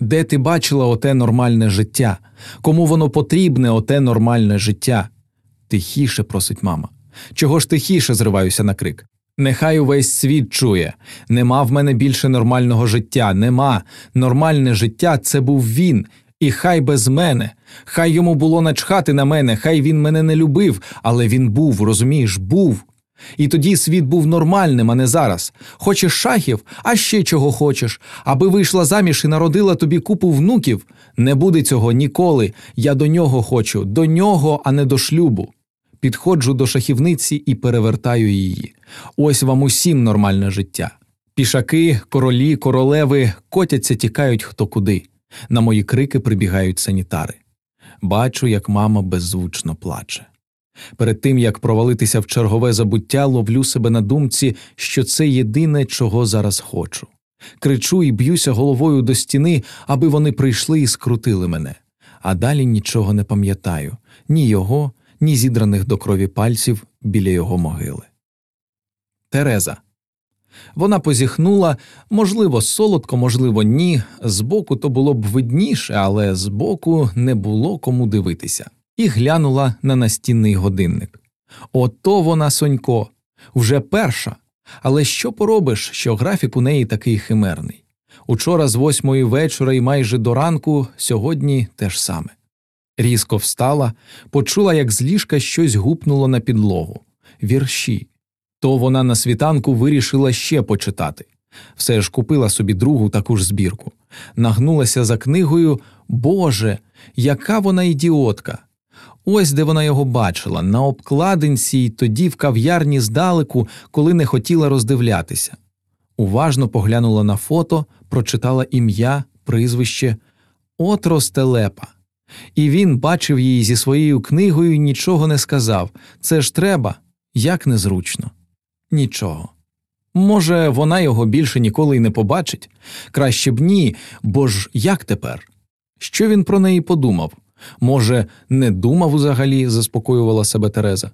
Де ти бачила оте нормальне життя? Кому воно потрібне, оте нормальне життя? Тихіше, просить мама. Чого ж тихіше зриваюся на крик? Нехай увесь світ чує нема в мене більше нормального життя, нема. Нормальне життя це був він, і хай без мене. Хай йому було начхати на мене, хай він мене не любив, але він був, розумієш, був. І тоді світ був нормальним, а не зараз. Хочеш шахів, а ще чого хочеш, аби вийшла заміж і народила тобі купу внуків. Не буде цього ніколи. Я до нього хочу, до нього, а не до шлюбу. Підходжу до шахівниці і перевертаю її. Ось вам усім нормальне життя. Пішаки, королі, королеви котяться, тікають хто куди. На мої крики прибігають санітари. Бачу, як мама беззвучно плаче. Перед тим як провалитися в чергове забуття, ловлю себе на думці, що це єдине, чого зараз хочу. Кричу і б'юся головою до стіни, аби вони прийшли і скрутили мене, а далі нічого не пам'ятаю ні його, ні зідраних до крові пальців біля його могили. Тереза. Вона позіхнула, можливо, солодко, можливо, ні. Збоку то було б видніше, але збоку не було кому дивитися, і глянула на настінний годинник. Ото вона, Сонько, вже перша. Але що поробиш, що графік у неї такий химерний? Учора з восьмої вечора і майже до ранку, сьогодні те ж саме. Різко встала, почула, як з ліжка щось гупнуло на підлогу вірші. То вона на світанку вирішила ще почитати. Все ж купила собі другу таку ж збірку. Нагнулася за книгою Боже, яка вона ідіотка! Ось де вона його бачила, на обкладинці й тоді в кав'ярні здалеку, коли не хотіла роздивлятися. Уважно поглянула на фото, прочитала ім'я, прізвище От Ростелепа. І він бачив її зі своєю книгою і нічого не сказав це ж треба, як незручно. Нічого. Може, вона його більше ніколи й не побачить? Краще б ні, бо ж як тепер? Що він про неї подумав? Може, не думав взагалі, заспокоювала себе Тереза.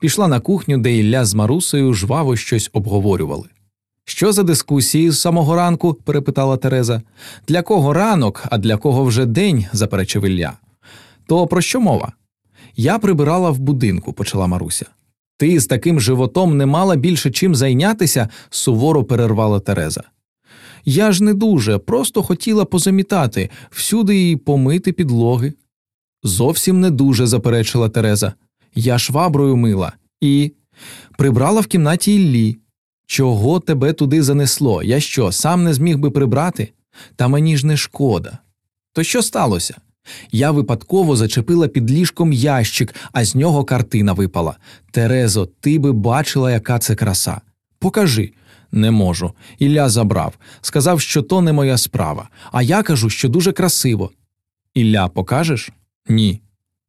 Пішла на кухню, де Ілля з Марусею жваво щось обговорювали. Що за дискусії з самого ранку? перепитала Тереза. Для кого ранок, а для кого вже день? заперечив Ілля. То про що мова? Я прибирала в будинку, почала Маруся. Ти з таким животом не мала більше чим зайнятися, суворо перервала Тереза. Я ж не дуже, просто хотіла позамітати, всюди і помити підлоги. Зовсім не дуже, заперечила Тереза. Я шваброю мила і прибрала в кімнаті Іллі. Чого тебе туди занесло? Я що, сам не зміг би прибрати? Та мені ж не шкода. То що сталося? Я випадково зачепила під ліжком ящик, а з нього картина випала. Терезо, ти би бачила, яка це краса. Покажи. Не можу. Ілля забрав. Сказав, що то не моя справа. А я кажу, що дуже красиво. Ілля, покажеш? Ні.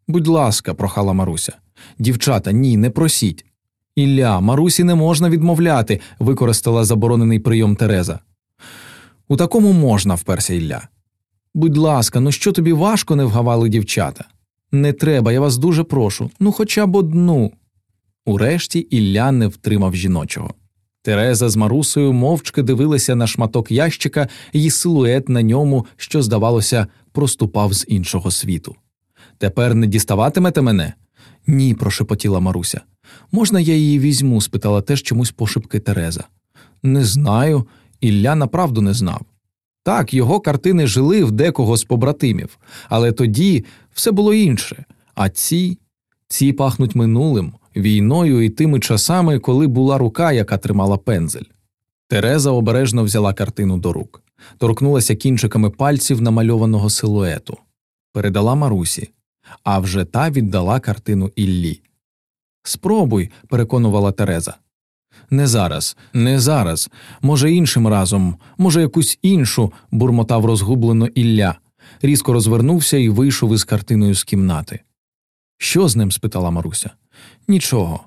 Будь ласка, прохала Маруся. Дівчата, ні, не просіть. Ілля, Марусі не можна відмовляти, використала заборонений прийом Тереза. У такому можна, вперся Ілля. Будь ласка, ну що тобі важко не вгавали дівчата? Не треба, я вас дуже прошу, ну хоча б одну. Урешті Ілля не втримав жіночого. Тереза з Марусею мовчки дивилися на шматок ящика і силует на ньому, що, здавалося, проступав з іншого світу. Тепер не діставатимете мене? Ні, прошепотіла Маруся. Можна я її візьму? спитала теж чомусь пошепки Тереза. Не знаю, Ілля направду не знав. Так, його картини жили в декого з побратимів, але тоді все було інше. А ці ці пахнуть минулим, війною і тими часами, коли була рука, яка тримала пензель. Тереза обережно взяла картину до рук, торкнулася кінчиками пальців намальованого силуету, передала Марусі, а вже та віддала картину Іллі. Спробуй, переконувала Тереза. Не зараз, не зараз, може, іншим разом, може, якусь іншу, бурмотав розгублено Ілля, різко розвернувся і вийшов із картиною з кімнати. Що з ним? спитала Маруся. Нічого.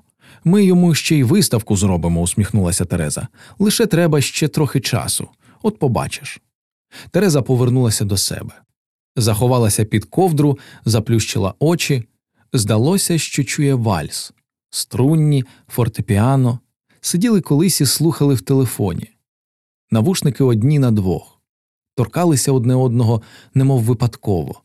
Ми йому ще й виставку зробимо, усміхнулася Тереза. Лише треба ще трохи часу. От побачиш. Тереза повернулася до себе, заховалася під ковдру, заплющила очі. Здалося, що чує вальс, струнні, фортепіано, сиділи колись і слухали в телефоні. Навушники одні на двох. торкалися одне одного, немов випадково.